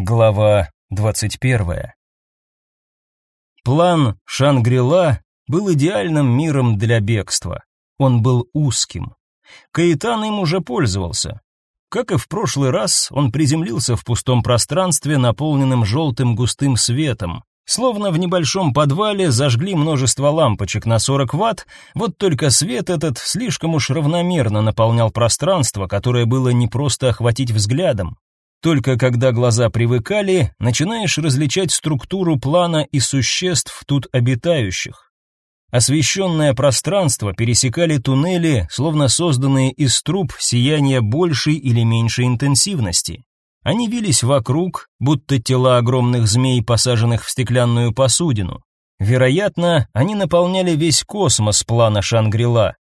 Глава 21. План Шангрила был идеальным миром для бегства. Он был узким. Каитан им уже пользовался. Как и в прошлый раз, он приземлился в пустом пространстве, наполненном желтым густым светом. Словно в небольшом подвале зажгли множество лампочек на 40 ватт, вот только свет этот слишком уж равномерно наполнял пространство, которое было не просто охватить взглядом. Только когда глаза привыкали, начинаешь различать структуру плана и существ тут обитающих. Освещенное пространство пересекали туннели, словно созданные из труб сияния большей или меньшей интенсивности. Они вились вокруг, будто тела огромных змей, посаженных в стеклянную посудину. Вероятно, они наполняли весь космос плана Шангрила.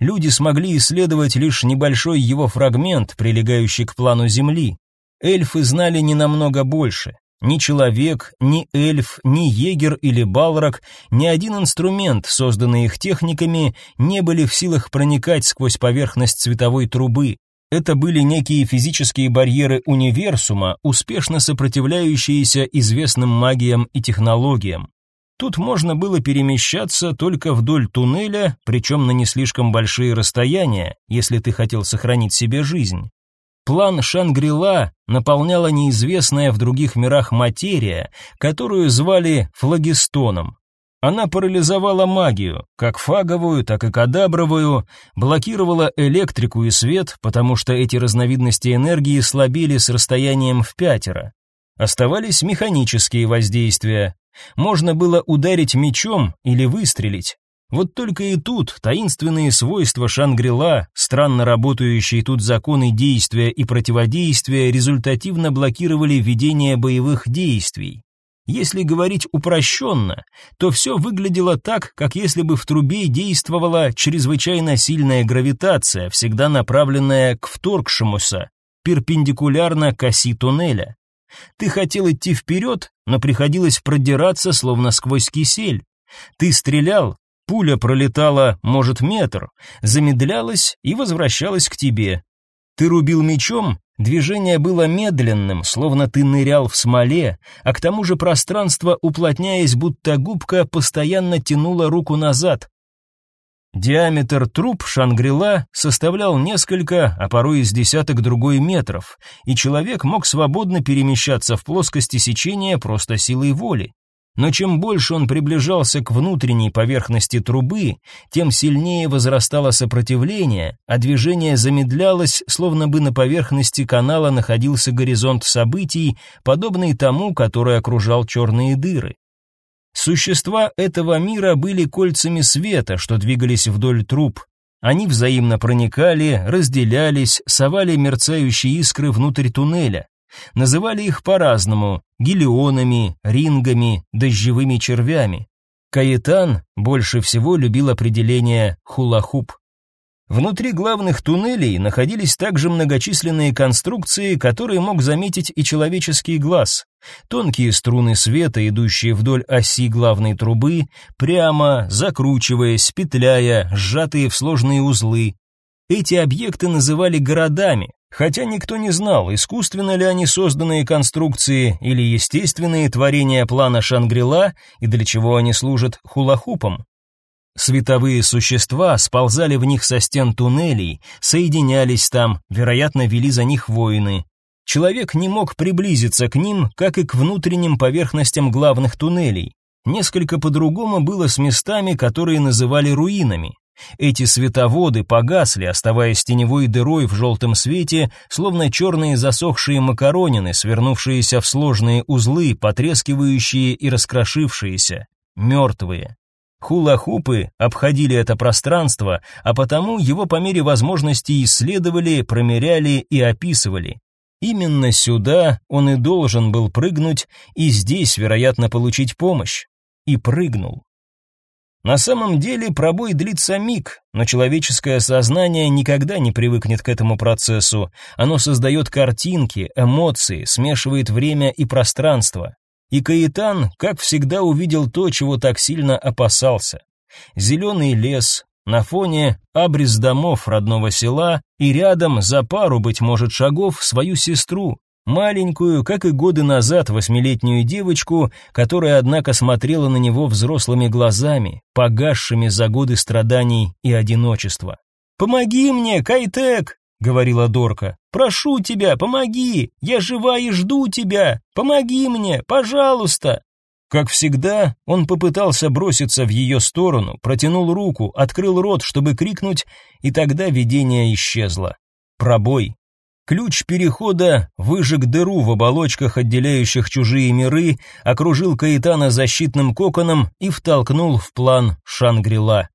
Люди смогли исследовать лишь небольшой его фрагмент, прилегающий к плану Земли. Эльфы знали не намного больше. Ни человек, ни эльф, ни егер или балрак, ни один инструмент, созданный их техниками, не были в силах проникать сквозь поверхность световой трубы. Это были некие физические барьеры универсума, успешно сопротивляющиеся известным магиям и технологиям. Тут можно было перемещаться только вдоль туннеля, причем на не слишком большие расстояния, если ты хотел сохранить себе жизнь. План Шангрила наполняла неизвестная в других мирах материя, которую звали флагистоном. Она парализовала магию, как фаговую, так и кадабровую, блокировала электрику и свет, потому что эти разновидности энергии слабели с расстоянием в пятеро. Оставались механические воздействия. Можно было ударить мечом или выстрелить. Вот только и тут таинственные свойства Шангрила, странно работающие тут законы действия и противодействия, результативно блокировали ведение боевых действий. Если говорить упрощенно, то все выглядело так, как если бы в трубе действовала чрезвычайно сильная гравитация, всегда направленная к вторгшемуся, перпендикулярно к оси туннеля. Ты хотел идти вперед, но приходилось продираться, словно сквозь кисель. Ты стрелял, Пуля пролетала, может, метр, замедлялась и возвращалась к тебе. Ты рубил мечом, движение было медленным, словно ты нырял в смоле, а к тому же пространство, уплотняясь, будто губка, постоянно тянуло руку назад. Диаметр труб Шангрила составлял несколько, а порой из десяток другой метров, и человек мог свободно перемещаться в плоскости сечения просто силой воли. Но чем больше он приближался к внутренней поверхности трубы, тем сильнее возрастало сопротивление, а движение замедлялось, словно бы на поверхности канала находился горизонт событий, подобный тому, который окружал черные дыры. Существа этого мира были кольцами света, что двигались вдоль труб. Они взаимно проникали, разделялись, совали мерцающие искры внутрь туннеля. Называли их по-разному – гелионами, рингами, дождевыми червями. Каэтан больше всего любил определение хулахуп. Внутри главных туннелей находились также многочисленные конструкции, которые мог заметить и человеческий глаз. Тонкие струны света, идущие вдоль оси главной трубы, прямо, закручиваясь, петляя, сжатые в сложные узлы. Эти объекты называли городами, хотя никто не знал, искусственно ли они созданные конструкции или естественные творения плана Шангрила и для чего они служат хулахупом. Световые существа сползали в них со стен туннелей, соединялись там, вероятно, вели за них войны. Человек не мог приблизиться к ним, как и к внутренним поверхностям главных туннелей. Несколько по-другому было с местами, которые называли руинами. Эти световоды погасли, оставаясь теневой дырой в желтом свете, словно черные засохшие макаронины, свернувшиеся в сложные узлы, потрескивающие и раскрошившиеся, мертвые. Хула-хупы обходили это пространство, а потому его по мере возможности исследовали, промеряли и описывали. Именно сюда он и должен был прыгнуть, и здесь, вероятно, получить помощь. И прыгнул. На самом деле пробой длится миг, но человеческое сознание никогда не привыкнет к этому процессу. Оно создает картинки, эмоции, смешивает время и пространство. И Каитан, как всегда, увидел то, чего так сильно опасался. Зеленый лес, на фоне абрис домов родного села и рядом, за пару, быть может, шагов, свою сестру, Маленькую, как и годы назад, восьмилетнюю девочку, которая, однако, смотрела на него взрослыми глазами, погасшими за годы страданий и одиночества. «Помоги мне, Кайтек!» — говорила Дорка. «Прошу тебя, помоги! Я жива и жду тебя! Помоги мне, пожалуйста!» Как всегда, он попытался броситься в ее сторону, протянул руку, открыл рот, чтобы крикнуть, и тогда видение исчезло. Пробой. Ключ перехода выжег дыру в оболочках, отделяющих чужие миры, окружил Каэтана защитным коконом и втолкнул в план Шангрила.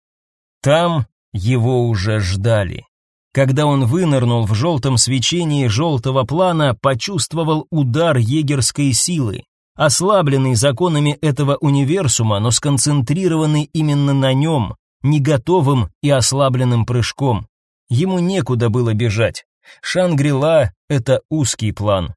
Там его уже ждали. Когда он вынырнул в желтом свечении желтого плана, почувствовал удар егерской силы ослабленный законами этого универсума, но сконцентрированный именно на нем, не готовым и ослабленным прыжком. Ему некуда было бежать. Шангрила — это узкий план.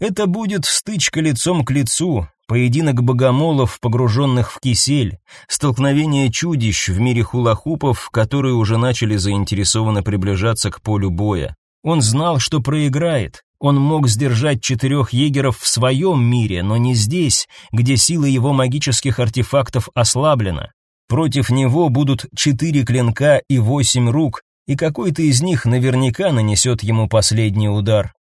Это будет стычка лицом к лицу, поединок богомолов, погруженных в кисель, столкновение чудищ в мире хулахупов, которые уже начали заинтересованно приближаться к полю боя. Он знал, что проиграет, он мог сдержать четырех егеров в своем мире, но не здесь, где сила его магических артефактов ослаблена. Против него будут четыре клинка и восемь рук, и какой-то из них наверняка нанесет ему последний удар.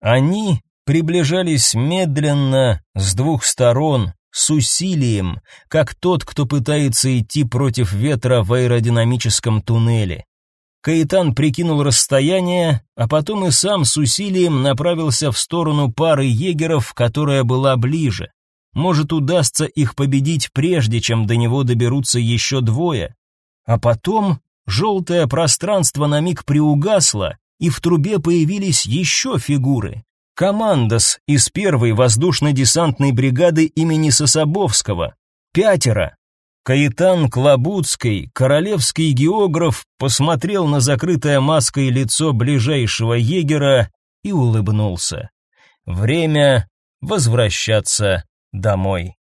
Они приближались медленно, с двух сторон, с усилием, как тот, кто пытается идти против ветра в аэродинамическом туннеле. Каитан прикинул расстояние, а потом и сам с усилием направился в сторону пары егеров, которая была ближе. Может, удастся их победить прежде, чем до него доберутся еще двое. А потом желтое пространство на миг приугасло, и в трубе появились еще фигуры. Командос из первой воздушно-десантной бригады имени Сособовского. Пятеро, Каитан Клобуцкий, королевский географ, посмотрел на закрытое маской лицо ближайшего егера и улыбнулся. Время возвращаться домой.